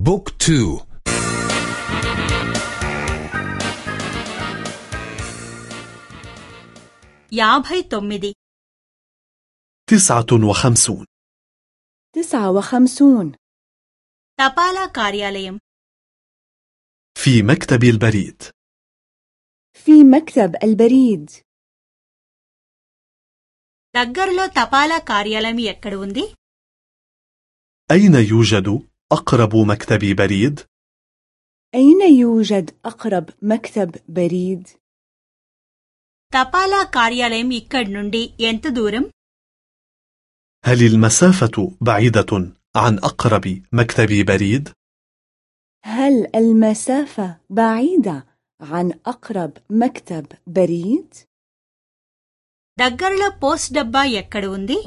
بوك تو యాభై తొమ్మిది تسعة وخمسون تسعة وخمسون తపాలా కార్యాలయం في مكتب البريد في مكتب البريد దగ్గరలో తపాలా కార్యాలయం ఎక్కడ ఉంది أين يوجد أقرب مكتب بريد؟ أين يوجد أقرب مكتب بريد؟ తపాలా కార్యాలయం ఇక్కడి నుండి ఎంత దూరం هل المسافة بعيدة عن أقرب مكتب بريد؟ هل المسافة بعيدة عن أقرب مكتب بريد؟ దగ్గరలో పోస్ట్ డబ్బా ఎక్కడ ఉంది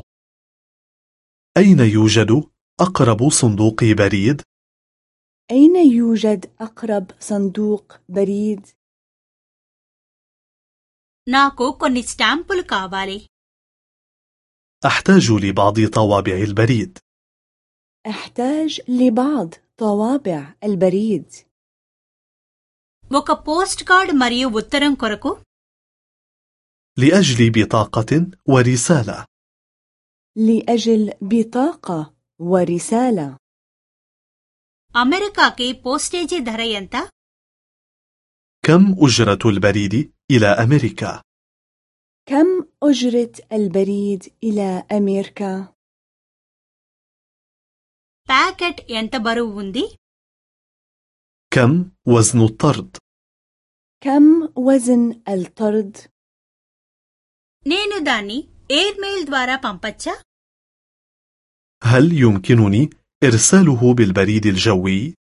أين يوجد أقرب صندوق بريد؟ أين يوجد أقرب صندوق بريد؟ నాకు కొన్ని స్టాంపులు కావాలి أحتاج لبعض طوابع البريد أحتاج لبعض طوابع البريد ఒక పోస్ట్ కార్డ్ మరియు ఉత్తరం కొరకు لأجل بطاقة ورسالة لأجل بطاقة ورسالة అమెరికాకి పోస్టేజీ ధర ఎంత كم أجرة البريد إلى أمريكا؟ كم أجرة البريد إلى أمريكا؟ ప్యాకెట్ ఎంత బరువు ఉంది كم وزن الطرد؟ كم وزن الطرد؟ నేను దాన్ని ఎయిర్ మెయిల్ ద్వారా పంపచ్చా هل يمكنني إرساله بالبريد الجوي؟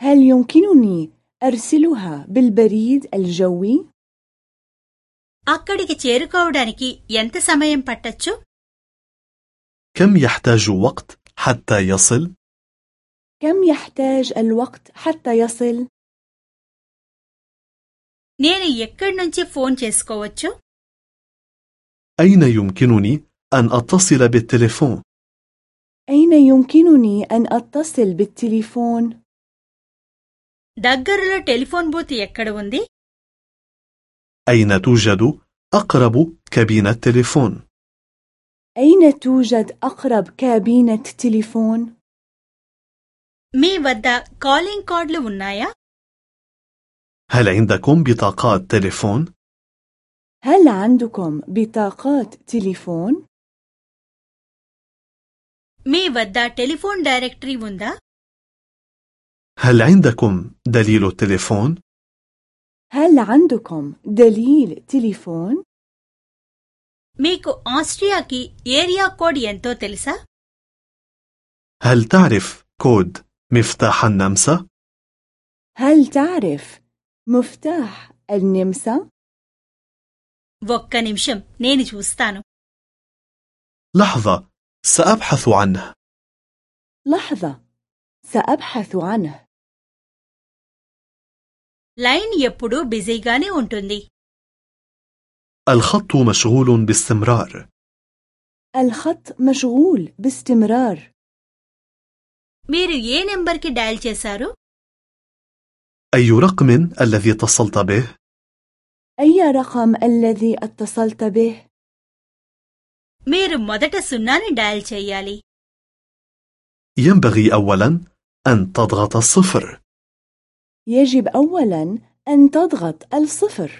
هل يمكنني أرسلها بالبريد الجوي؟ అక్కడికి చేరుకోవడానికి ఎంత సమయం పట్టచ్చు كم يحتاج وقت حتى يصل؟ كم يحتاج الوقت حتى يصل؟ నేను ఎక్కడి నుంచి ఫోన్ చేసుకోవచ్చు أين يمكنني أن أتصل بالتليفون؟ أين يمكنني أن أتصل بالتليفون؟ దగ్గరలో టెలిఫోన్ బూత్ ఎక్కడ ఉంది أين توجد أقرب كابينة تليفون؟ أين توجد أقرب كابينة تليفون؟ మీ వద్ద కాలింగ్ కార్డులు ఉన్నాయా هل عندكم بطاقات تليفون؟ هل عندكم بطاقات تليفون؟ మీ వద్ద టెలిఫోన్ డైరెక్టరీ ఉందా هل عندكم دليل التليفون؟ هل عندكم دليل تليفون؟ మీకు ఆస్ట్రియాకి ఏరియా కోడ్ ఎంతో తెలుసా هل تعرف كود مفتاح النمسا؟ هل تعرف مفتاح النمسا؟ ఒక్క నిమిషం నేను చూస్తాను لحظة سأبحث عنه لحظة سأبحث عنه లైన్ ఎప్పుడూ బిజీగానే ఉంటుంది الخط مشغول باستمرار الخط مشغول باستمرار మీరు ఏ నెంబర్కి డయల్ చేశారు أي رقم الذي اتصلت به؟ أي رقم الذي اتصلت به؟ మీరు మొదట సున్నాని డయల్ చేయాలి ينبغي أولا أن تضغط الصفر يجب أولا أن تضغط الصفر